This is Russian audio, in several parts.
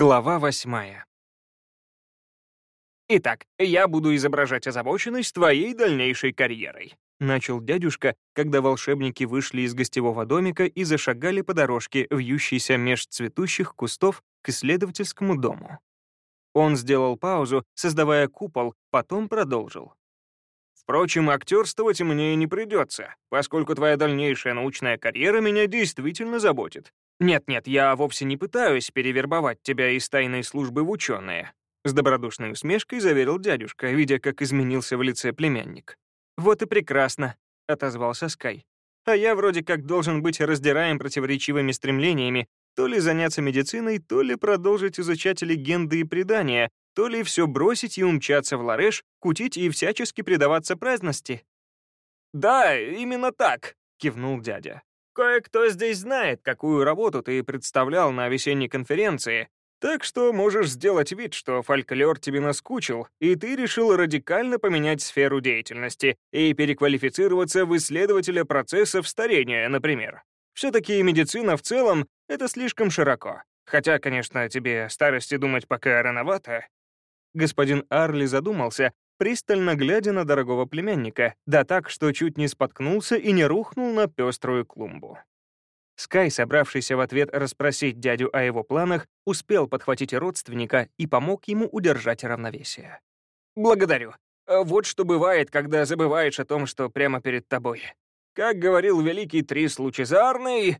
Глава восьмая. «Итак, я буду изображать озабоченность твоей дальнейшей карьерой», начал дядюшка, когда волшебники вышли из гостевого домика и зашагали по дорожке, вьющейся меж цветущих кустов к исследовательскому дому. Он сделал паузу, создавая купол, потом продолжил. «Впрочем, актерствовать мне не придется, поскольку твоя дальнейшая научная карьера меня действительно заботит. «Нет-нет, я вовсе не пытаюсь перевербовать тебя из тайной службы в ученые», с добродушной усмешкой заверил дядюшка, видя, как изменился в лице племянник. «Вот и прекрасно», — отозвался Скай. «А я вроде как должен быть раздираем противоречивыми стремлениями, то ли заняться медициной, то ли продолжить изучать легенды и предания, то ли все бросить и умчаться в Лареш, кутить и всячески предаваться праздности». «Да, именно так», — кивнул дядя. Кое-кто здесь знает, какую работу ты представлял на весенней конференции, так что можешь сделать вид, что фольклор тебе наскучил, и ты решил радикально поменять сферу деятельности и переквалифицироваться в исследователя процессов старения, например. Все-таки медицина в целом — это слишком широко. Хотя, конечно, тебе старости думать пока рановато. Господин Арли задумался, пристально глядя на дорогого племянника, да так, что чуть не споткнулся и не рухнул на пеструю клумбу. Скай, собравшийся в ответ расспросить дядю о его планах, успел подхватить родственника и помог ему удержать равновесие. «Благодарю. А вот что бывает, когда забываешь о том, что прямо перед тобой. Как говорил великий Трис Лучезарный...»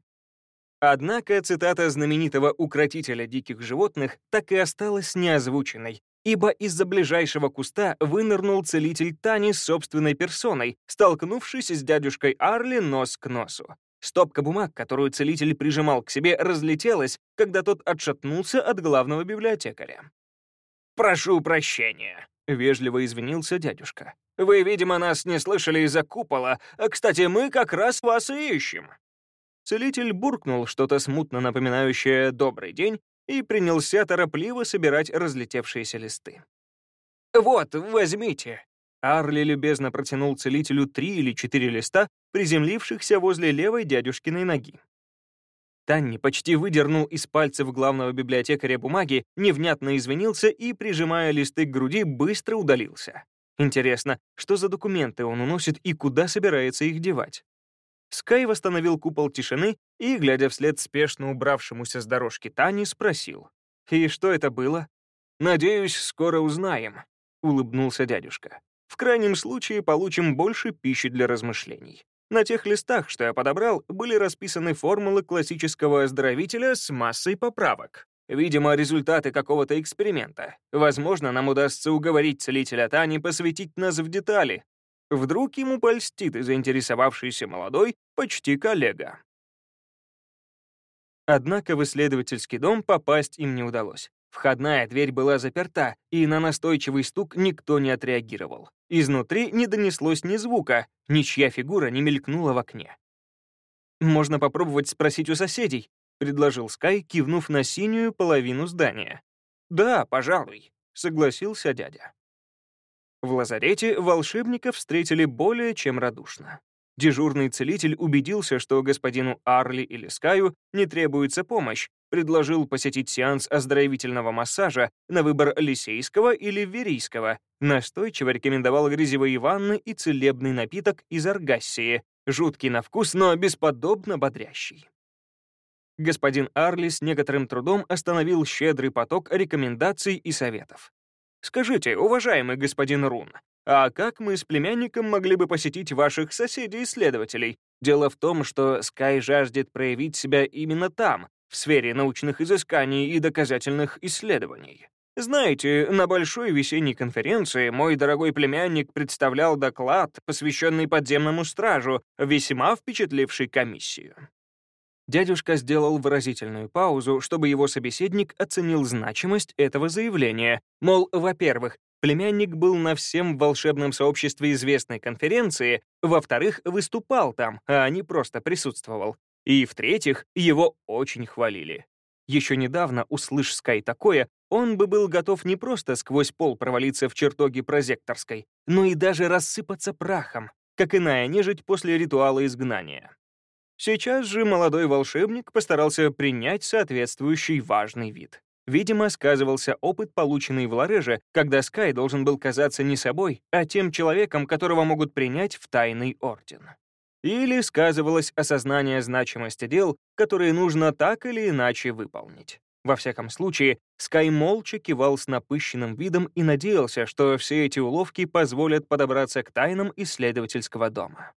Однако цитата знаменитого укротителя диких животных так и осталась неозвученной, ибо из-за ближайшего куста вынырнул целитель Тани с собственной персоной, столкнувшись с дядюшкой Арли нос к носу. Стопка бумаг, которую целитель прижимал к себе, разлетелась, когда тот отшатнулся от главного библиотекаря. «Прошу прощения», — вежливо извинился дядюшка. «Вы, видимо, нас не слышали из-за купола. А, кстати, мы как раз вас и ищем». Целитель буркнул что-то смутно напоминающее «добрый день» и принялся торопливо собирать разлетевшиеся листы. «Вот, возьмите». Арли любезно протянул целителю три или четыре листа, приземлившихся возле левой дядюшкиной ноги. Танни почти выдернул из пальцев главного библиотекаря бумаги, невнятно извинился и, прижимая листы к груди, быстро удалился. Интересно, что за документы он уносит и куда собирается их девать? Скай восстановил купол тишины и, глядя вслед спешно убравшемуся с дорожки Тани, спросил. «И что это было?» «Надеюсь, скоро узнаем», — улыбнулся дядюшка. «В крайнем случае получим больше пищи для размышлений. На тех листах, что я подобрал, были расписаны формулы классического оздоровителя с массой поправок. Видимо, результаты какого-то эксперимента. Возможно, нам удастся уговорить целителя Тани посвятить нас в детали, Вдруг ему польстит заинтересовавшийся молодой, почти коллега. Однако в исследовательский дом попасть им не удалось. Входная дверь была заперта, и на настойчивый стук никто не отреагировал. Изнутри не донеслось ни звука, ничья фигура не мелькнула в окне. «Можно попробовать спросить у соседей», — предложил Скай, кивнув на синюю половину здания. «Да, пожалуй», — согласился дядя. В лазарете волшебников встретили более чем радушно. Дежурный целитель убедился, что господину Арли или Скаю не требуется помощь, предложил посетить сеанс оздоровительного массажа на выбор лисейского или верийского, настойчиво рекомендовал грязевые ванны и целебный напиток из аргассии, жуткий на вкус, но бесподобно бодрящий. Господин Арли с некоторым трудом остановил щедрый поток рекомендаций и советов. Скажите, уважаемый господин Рун, а как мы с племянником могли бы посетить ваших соседей-исследователей? Дело в том, что Скай жаждет проявить себя именно там, в сфере научных изысканий и доказательных исследований. Знаете, на большой весенней конференции мой дорогой племянник представлял доклад, посвященный подземному стражу, весьма впечатливший комиссию. Дядюшка сделал выразительную паузу, чтобы его собеседник оценил значимость этого заявления. Мол, во-первых, племянник был на всем волшебном сообществе известной конференции, во-вторых, выступал там, а не просто присутствовал. И, в-третьих, его очень хвалили. Еще недавно, услышь Скай такое, он бы был готов не просто сквозь пол провалиться в чертоге прозекторской, но и даже рассыпаться прахом, как иная нежить после ритуала изгнания. Сейчас же молодой волшебник постарался принять соответствующий важный вид. Видимо, сказывался опыт, полученный в Лареже, когда Скай должен был казаться не собой, а тем человеком, которого могут принять в тайный орден. Или сказывалось осознание значимости дел, которые нужно так или иначе выполнить. Во всяком случае, Скай молча кивал с напыщенным видом и надеялся, что все эти уловки позволят подобраться к тайнам исследовательского дома.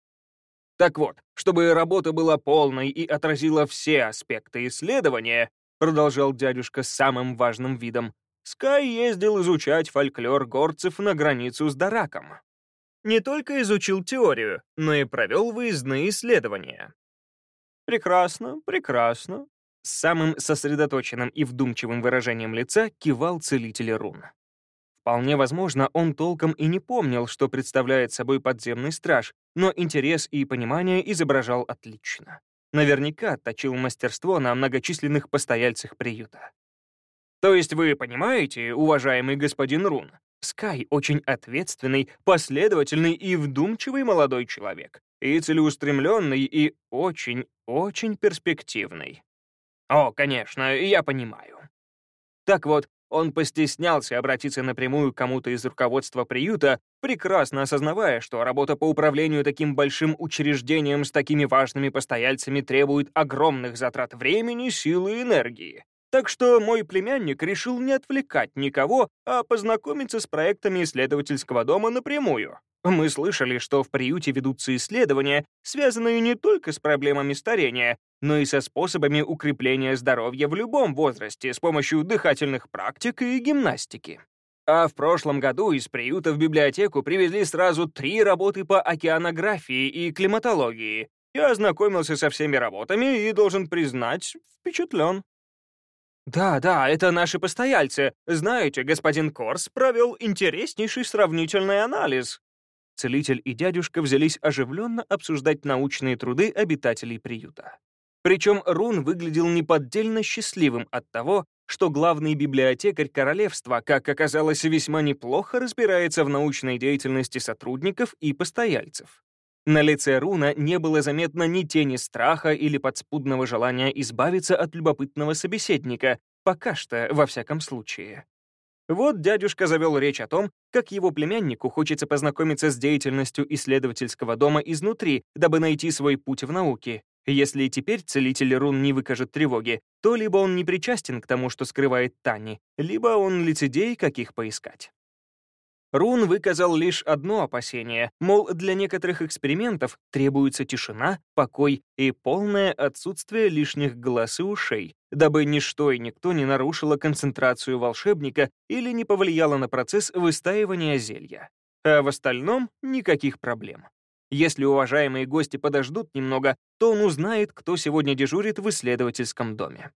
Так вот, чтобы работа была полной и отразила все аспекты исследования, продолжал дядюшка самым важным видом, Скай ездил изучать фольклор горцев на границу с Дараком. Не только изучил теорию, но и провел выездные исследования. Прекрасно, прекрасно. С самым сосредоточенным и вдумчивым выражением лица кивал целитель рун. Вполне возможно, он толком и не помнил, что представляет собой подземный страж, но интерес и понимание изображал отлично. Наверняка отточил мастерство на многочисленных постояльцах приюта. То есть вы понимаете, уважаемый господин Рун, Скай очень ответственный, последовательный и вдумчивый молодой человек, и целеустремленный, и очень-очень перспективный. О, конечно, я понимаю. Так вот, он постеснялся обратиться напрямую к кому-то из руководства приюта, прекрасно осознавая, что работа по управлению таким большим учреждением с такими важными постояльцами требует огромных затрат времени, силы и энергии. Так что мой племянник решил не отвлекать никого, а познакомиться с проектами исследовательского дома напрямую. Мы слышали, что в приюте ведутся исследования, связанные не только с проблемами старения, но и со способами укрепления здоровья в любом возрасте с помощью дыхательных практик и гимнастики. А в прошлом году из приюта в библиотеку привезли сразу три работы по океанографии и климатологии. Я ознакомился со всеми работами и, должен признать, впечатлен. «Да, да, это наши постояльцы. Знаете, господин Корс провел интереснейший сравнительный анализ. Целитель и дядюшка взялись оживленно обсуждать научные труды обитателей приюта. Причем Рун выглядел неподдельно счастливым от того, что главный библиотекарь королевства, как оказалось, весьма неплохо разбирается в научной деятельности сотрудников и постояльцев. На лице Руна не было заметно ни тени страха или подспудного желания избавиться от любопытного собеседника, пока что, во всяком случае. Вот дядюшка завел речь о том, как его племяннику хочется познакомиться с деятельностью исследовательского дома изнутри, дабы найти свой путь в науке. Если теперь целитель рун не выкажет тревоги, то либо он не причастен к тому, что скрывает Тани, либо он лицедей, каких поискать. Рун выказал лишь одно опасение, мол, для некоторых экспериментов требуется тишина, покой и полное отсутствие лишних глаз и ушей, дабы ничто и никто не нарушило концентрацию волшебника или не повлияло на процесс выстаивания зелья. А в остальном никаких проблем. Если уважаемые гости подождут немного, то он узнает, кто сегодня дежурит в исследовательском доме.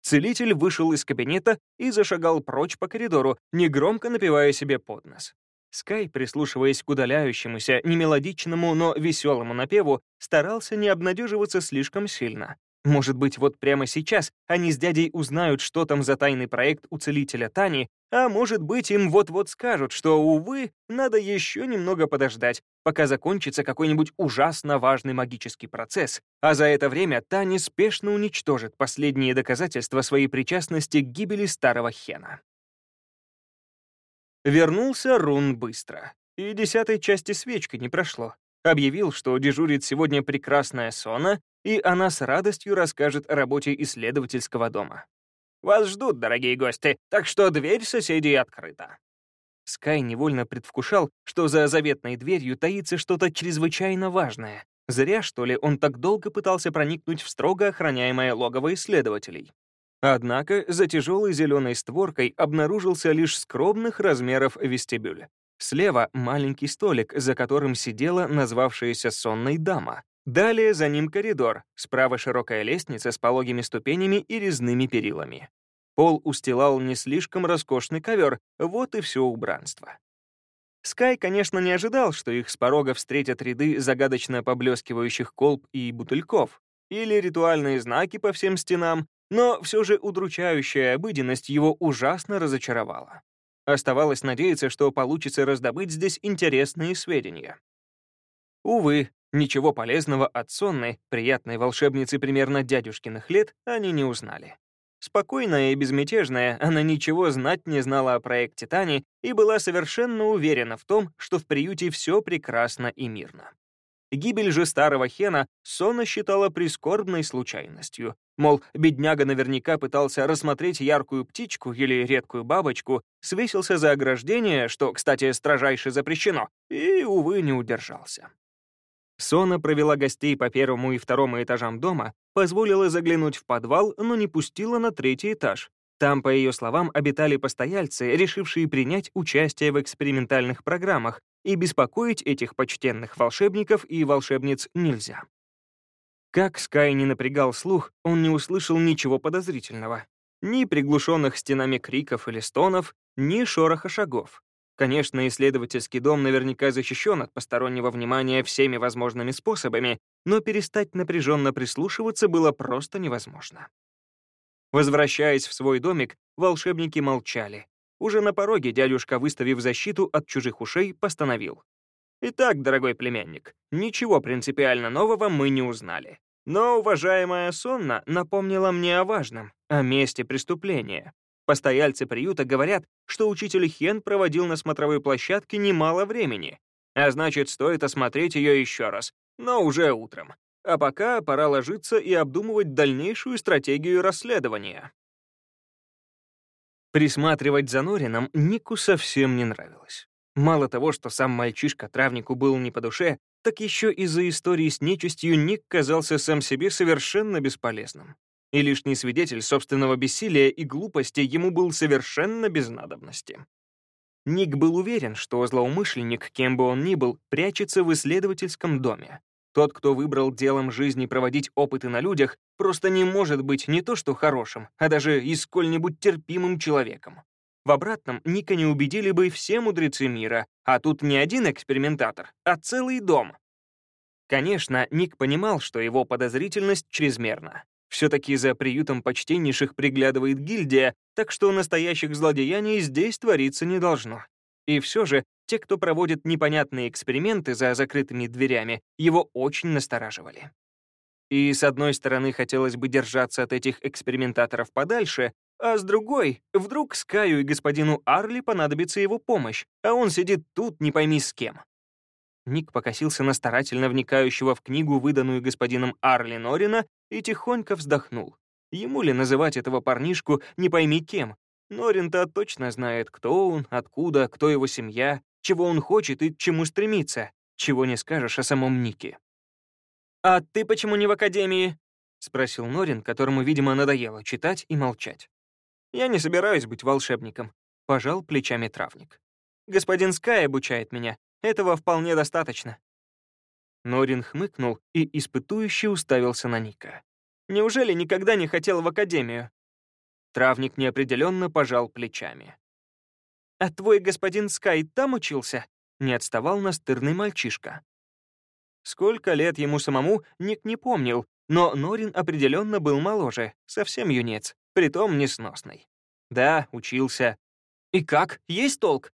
Целитель вышел из кабинета и зашагал прочь по коридору, негромко напивая себе под нос. Скай, прислушиваясь к удаляющемуся, немелодичному, но веселому напеву, старался не обнадеживаться слишком сильно. Может быть, вот прямо сейчас они с дядей узнают, что там за тайный проект у целителя Тани, а может быть, им вот-вот скажут, что, увы, надо еще немного подождать, пока закончится какой-нибудь ужасно важный магический процесс, а за это время Тани спешно уничтожит последние доказательства своей причастности к гибели старого Хена. Вернулся Рун быстро, и десятой части свечки не прошло. Объявил, что дежурит сегодня прекрасная Сона, и она с радостью расскажет о работе исследовательского дома. «Вас ждут, дорогие гости, так что дверь соседей открыта». Скай невольно предвкушал, что за заветной дверью таится что-то чрезвычайно важное. Зря, что ли, он так долго пытался проникнуть в строго охраняемое логово исследователей. Однако за тяжелой зеленой створкой обнаружился лишь скромных размеров вестибюль. Слева маленький столик, за которым сидела назвавшаяся сонной дама. Далее за ним коридор, справа широкая лестница с пологими ступенями и резными перилами. Пол устилал не слишком роскошный ковер, вот и все убранство. Скай, конечно, не ожидал, что их с порога встретят ряды загадочно поблескивающих колб и бутыльков, или ритуальные знаки по всем стенам, но все же удручающая обыденность его ужасно разочаровала. Оставалось надеяться, что получится раздобыть здесь интересные сведения. Увы, Ничего полезного от сонной, приятной волшебницы примерно дядюшкиных лет они не узнали. Спокойная и безмятежная, она ничего знать не знала о проекте Тани и была совершенно уверена в том, что в приюте все прекрасно и мирно. Гибель же старого Хена Сона считала прискорбной случайностью. Мол, бедняга наверняка пытался рассмотреть яркую птичку или редкую бабочку, свесился за ограждение, что, кстати, строжайше запрещено, и, увы, не удержался. Сона провела гостей по первому и второму этажам дома, позволила заглянуть в подвал, но не пустила на третий этаж. Там, по ее словам, обитали постояльцы, решившие принять участие в экспериментальных программах, и беспокоить этих почтенных волшебников и волшебниц нельзя. Как Скай не напрягал слух, он не услышал ничего подозрительного. Ни приглушенных стенами криков или стонов, ни шороха шагов. Конечно, исследовательский дом наверняка защищен от постороннего внимания всеми возможными способами, но перестать напряженно прислушиваться было просто невозможно. Возвращаясь в свой домик, волшебники молчали. Уже на пороге дядюшка, выставив защиту от чужих ушей, постановил. «Итак, дорогой племянник, ничего принципиально нового мы не узнали. Но уважаемая Сонна напомнила мне о важном, о месте преступления. Постояльцы приюта говорят, что учитель Хен проводил на смотровой площадке немало времени, а значит, стоит осмотреть ее еще раз, но уже утром. А пока пора ложиться и обдумывать дальнейшую стратегию расследования. Присматривать за Норином Нику совсем не нравилось. Мало того, что сам мальчишка травнику был не по душе, так еще из-за истории с нечистью Ник казался сам себе совершенно бесполезным и лишний свидетель собственного бессилия и глупости ему был совершенно без надобности. Ник был уверен, что злоумышленник, кем бы он ни был, прячется в исследовательском доме. Тот, кто выбрал делом жизни проводить опыты на людях, просто не может быть не то что хорошим, а даже и сколь-нибудь терпимым человеком. В обратном Ника не убедили бы все мудрецы мира, а тут не один экспериментатор, а целый дом. Конечно, Ник понимал, что его подозрительность чрезмерна. Все-таки за приютом почтеннейших приглядывает гильдия, так что настоящих злодеяний здесь твориться не должно. И все же, те, кто проводит непонятные эксперименты за закрытыми дверями, его очень настораживали. И с одной стороны, хотелось бы держаться от этих экспериментаторов подальше, а с другой, вдруг Скаю и господину Арли понадобится его помощь, а он сидит тут не пойми с кем. Ник покосился на старательно вникающего в книгу, выданную господином Арли Норина, и тихонько вздохнул. Ему ли называть этого парнишку не пойми кем? Норин-то точно знает, кто он, откуда, кто его семья, чего он хочет и к чему стремится, чего не скажешь о самом Нике. «А ты почему не в академии?» — спросил Норин, которому, видимо, надоело читать и молчать. «Я не собираюсь быть волшебником», — пожал плечами травник. «Господин Скай обучает меня. Этого вполне достаточно». Норин хмыкнул и испытующе уставился на Ника. «Неужели никогда не хотел в академию?» Травник неопределенно пожал плечами. «А твой господин Скай там учился?» — не отставал настырный мальчишка. Сколько лет ему самому, Ник не помнил, но Норин определенно был моложе, совсем юнец, притом несносный. Да, учился. И как? Есть толк?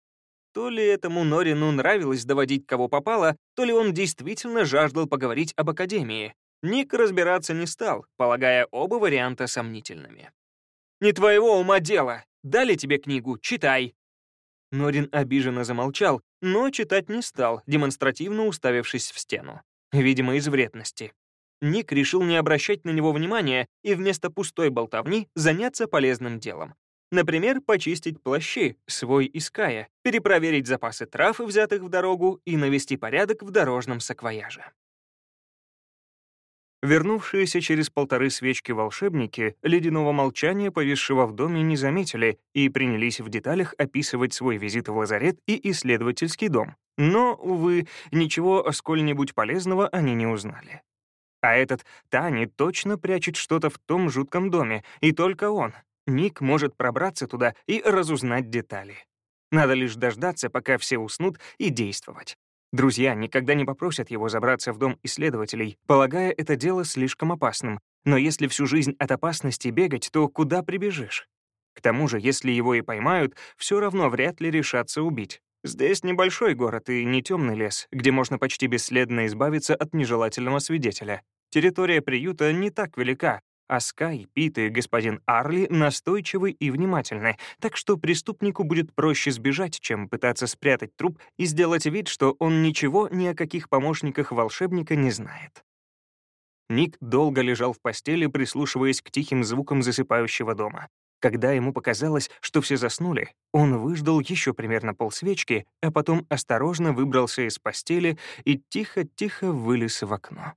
То ли этому Норину нравилось доводить кого попало, то ли он действительно жаждал поговорить об Академии. Ник разбираться не стал, полагая оба варианта сомнительными. «Не твоего ума дело! Дали тебе книгу, читай!» Норин обиженно замолчал, но читать не стал, демонстративно уставившись в стену. Видимо, из вредности. Ник решил не обращать на него внимания и вместо пустой болтовни заняться полезным делом. Например, почистить плащи, свой иская, перепроверить запасы трав, взятых в дорогу, и навести порядок в дорожном саквояже. Вернувшиеся через полторы свечки волшебники ледяного молчания, повисшего в доме, не заметили и принялись в деталях описывать свой визит в лазарет и исследовательский дом. Но, увы, ничего сколь-нибудь полезного они не узнали. А этот Тани точно прячет что-то в том жутком доме, и только он, Ник может пробраться туда и разузнать детали. Надо лишь дождаться, пока все уснут, и действовать. Друзья никогда не попросят его забраться в дом исследователей, полагая это дело слишком опасным. Но если всю жизнь от опасности бегать, то куда прибежишь? К тому же, если его и поймают, все равно вряд ли решатся убить. Здесь небольшой город и не темный лес, где можно почти бесследно избавиться от нежелательного свидетеля. Территория приюта не так велика, А Скай, Пит и господин Арли настойчивы и внимательны, так что преступнику будет проще сбежать, чем пытаться спрятать труп и сделать вид, что он ничего ни о каких помощниках волшебника не знает. Ник долго лежал в постели, прислушиваясь к тихим звукам засыпающего дома. Когда ему показалось, что все заснули, он выждал еще примерно полсвечки, а потом осторожно выбрался из постели и тихо-тихо вылез в окно.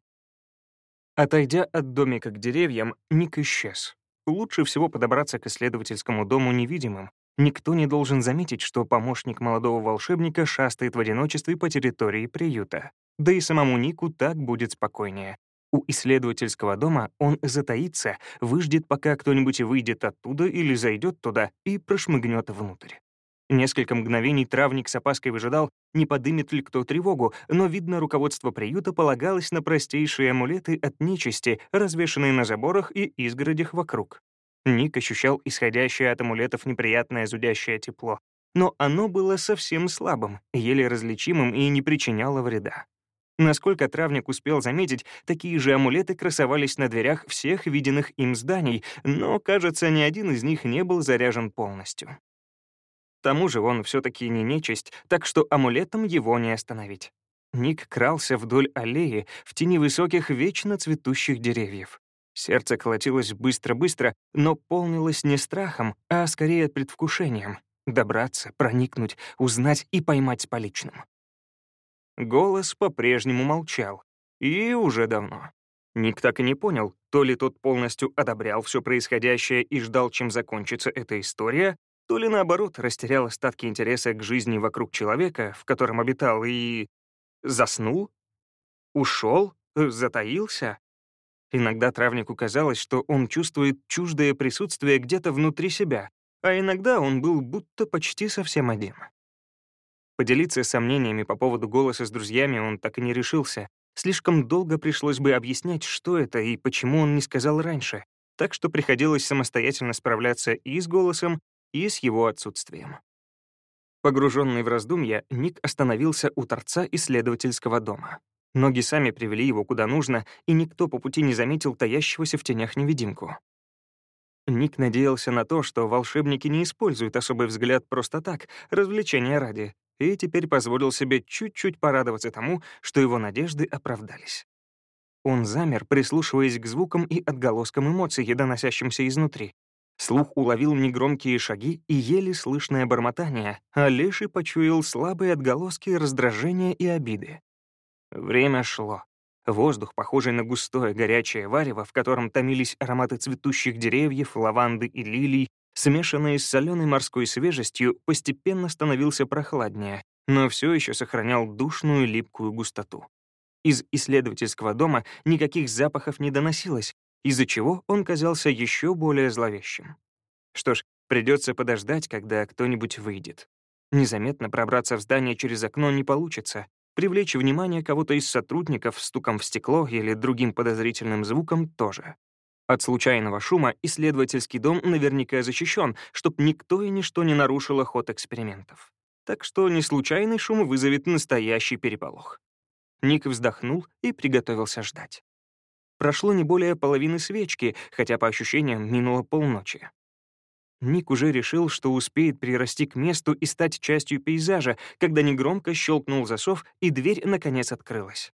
Отойдя от домика к деревьям, Ник исчез. Лучше всего подобраться к исследовательскому дому невидимым. Никто не должен заметить, что помощник молодого волшебника шастает в одиночестве по территории приюта. Да и самому Нику так будет спокойнее. У исследовательского дома он затаится, выждет, пока кто-нибудь выйдет оттуда или зайдет туда и прошмыгнет внутрь. Несколько мгновений травник с опаской выжидал, не подымет ли кто тревогу, но, видно, руководство приюта полагалось на простейшие амулеты от нечисти, развешанные на заборах и изгородях вокруг. Ник ощущал исходящее от амулетов неприятное зудящее тепло, но оно было совсем слабым, еле различимым и не причиняло вреда. Насколько травник успел заметить, такие же амулеты красовались на дверях всех виденных им зданий, но, кажется, ни один из них не был заряжен полностью. К тому же он все-таки не нечисть, так что амулетом его не остановить. Ник крался вдоль аллеи в тени высоких, вечно цветущих деревьев. Сердце колотилось быстро-быстро, но полнилось не страхом, а скорее предвкушением — добраться, проникнуть, узнать и поймать с поличным. Голос по-прежнему молчал. И уже давно. Ник так и не понял, то ли тот полностью одобрял все происходящее и ждал, чем закончится эта история, то ли наоборот растерял остатки интереса к жизни вокруг человека, в котором обитал, и... заснул? Ушел? Затаился? Иногда травнику казалось, что он чувствует чуждое присутствие где-то внутри себя, а иногда он был будто почти совсем один. Поделиться сомнениями по поводу голоса с друзьями он так и не решился. Слишком долго пришлось бы объяснять, что это и почему он не сказал раньше, так что приходилось самостоятельно справляться и с голосом, и с его отсутствием. Погруженный в раздумья, Ник остановился у торца исследовательского дома. Ноги сами привели его куда нужно, и никто по пути не заметил таящегося в тенях невидимку. Ник надеялся на то, что волшебники не используют особый взгляд просто так, развлечения ради, и теперь позволил себе чуть-чуть порадоваться тому, что его надежды оправдались. Он замер, прислушиваясь к звукам и отголоскам эмоций, доносящимся изнутри. Слух уловил негромкие шаги и еле слышное бормотание, а Леший почуял слабые отголоски раздражения и обиды. Время шло. Воздух, похожий на густое горячее варево, в котором томились ароматы цветущих деревьев, лаванды и лилий, смешанные с соленой морской свежестью, постепенно становился прохладнее, но все еще сохранял душную липкую густоту. Из исследовательского дома никаких запахов не доносилось, из-за чего он казался еще более зловещим. Что ж, придется подождать, когда кто-нибудь выйдет. Незаметно пробраться в здание через окно не получится. Привлечь внимание кого-то из сотрудников стуком в стекло или другим подозрительным звуком тоже. От случайного шума исследовательский дом наверняка защищен, чтоб никто и ничто не нарушило ход экспериментов. Так что неслучайный шум вызовет настоящий переполох. Ник вздохнул и приготовился ждать. Прошло не более половины свечки, хотя, по ощущениям, минуло полночи. Ник уже решил, что успеет прирасти к месту и стать частью пейзажа, когда негромко щелкнул засов, и дверь, наконец, открылась.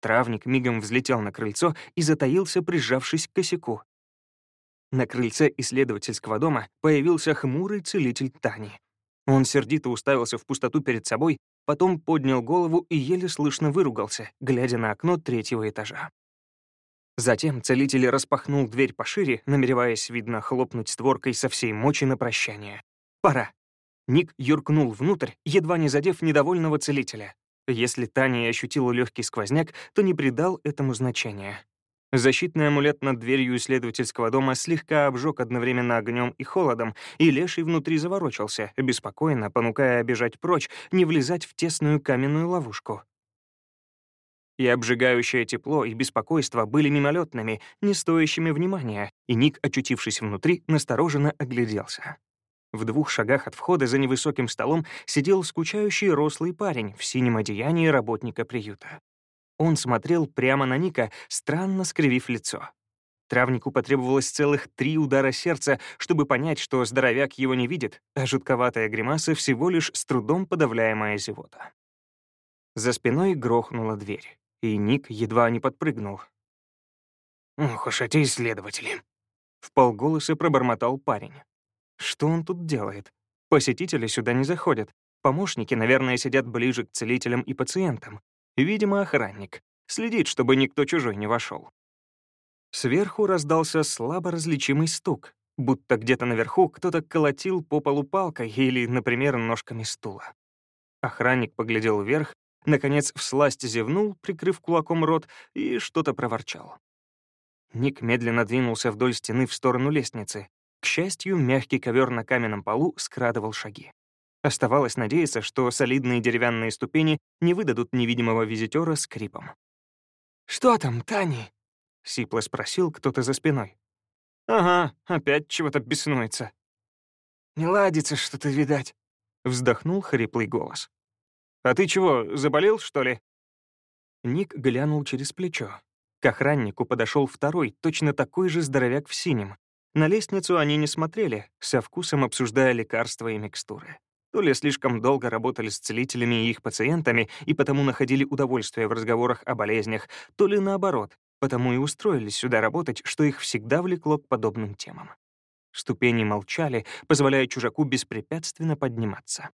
Травник мигом взлетел на крыльцо и затаился, прижавшись к косяку. На крыльце исследовательского дома появился хмурый целитель Тани. Он сердито уставился в пустоту перед собой, потом поднял голову и еле слышно выругался, глядя на окно третьего этажа. Затем целитель распахнул дверь пошире, намереваясь, видно, хлопнуть створкой со всей мочи на прощание. «Пора». Ник юркнул внутрь, едва не задев недовольного целителя. Если Таня ощутила легкий сквозняк, то не придал этому значения. Защитный амулет над дверью исследовательского дома слегка обжег одновременно огнем и холодом, и леший внутри заворочался, беспокойно понукая бежать прочь, не влезать в тесную каменную ловушку. И обжигающее тепло и беспокойство были мимолетными, не стоящими внимания, и Ник, очутившись внутри, настороженно огляделся. В двух шагах от входа за невысоким столом сидел скучающий рослый парень в синем одеянии работника приюта. Он смотрел прямо на Ника, странно скривив лицо. Травнику потребовалось целых три удара сердца, чтобы понять, что здоровяк его не видит, а жутковатая гримаса всего лишь с трудом подавляемая зевота. За спиной грохнула дверь, и Ник едва не подпрыгнул. «Ох уж эти исследователи!» — в полголоса пробормотал парень. «Что он тут делает? Посетители сюда не заходят. Помощники, наверное, сидят ближе к целителям и пациентам. Видимо, охранник. Следит, чтобы никто чужой не вошел. Сверху раздался слабо различимый стук, будто где-то наверху кто-то колотил по полу палкой или, например, ножками стула. Охранник поглядел вверх, наконец всласть зевнул, прикрыв кулаком рот, и что-то проворчал. Ник медленно двинулся вдоль стены в сторону лестницы. К счастью, мягкий ковер на каменном полу скрадывал шаги. Оставалось надеяться, что солидные деревянные ступени не выдадут невидимого визитера скрипом. «Что там, Тани?» — сипло спросил кто-то за спиной. «Ага, опять чего-то беснуется». «Не ладится что-то, видать», — вздохнул хриплый голос. «А ты чего, заболел, что ли?» Ник глянул через плечо. К охраннику подошел второй, точно такой же здоровяк в синем. На лестницу они не смотрели, со вкусом обсуждая лекарства и микстуры. То ли слишком долго работали с целителями и их пациентами и потому находили удовольствие в разговорах о болезнях, то ли наоборот, потому и устроились сюда работать, что их всегда влекло к подобным темам. Ступени молчали, позволяя чужаку беспрепятственно подниматься.